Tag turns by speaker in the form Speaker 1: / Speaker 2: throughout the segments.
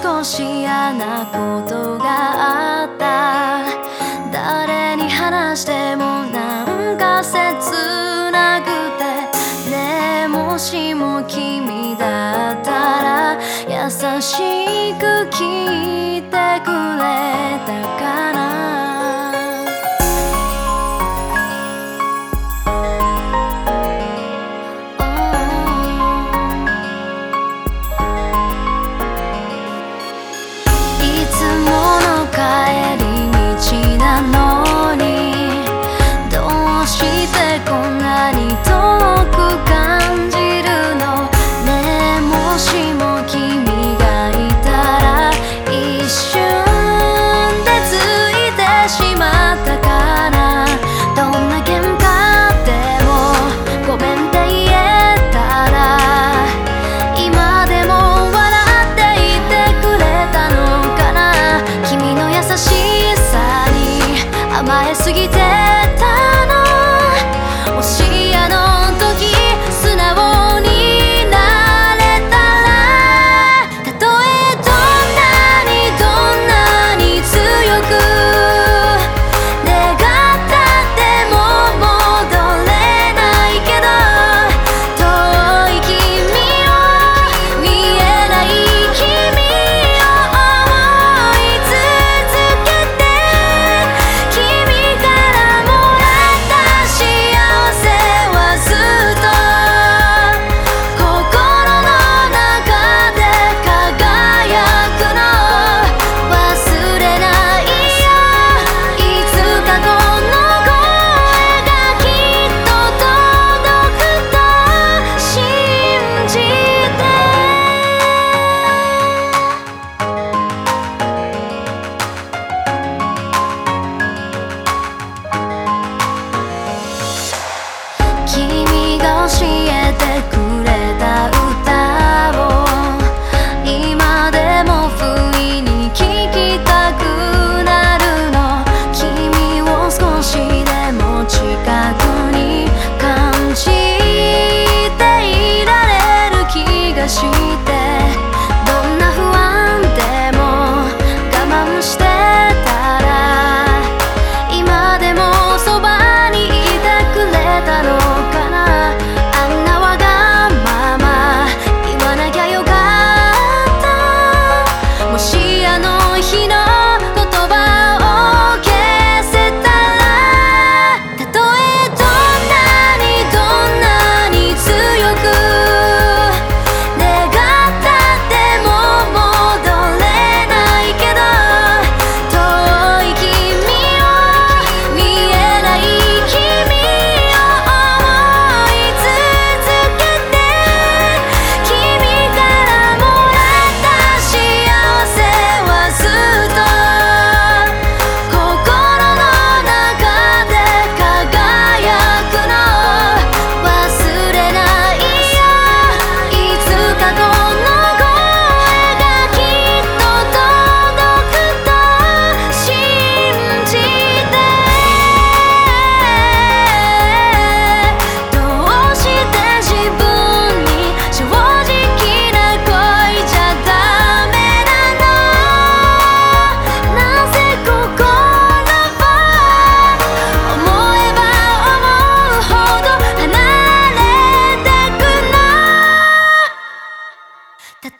Speaker 1: 少し嫌なことがあった。誰に話してもなんか切なくて。ねえもしも君だったら優しく聞いてくれたかな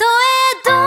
Speaker 1: えど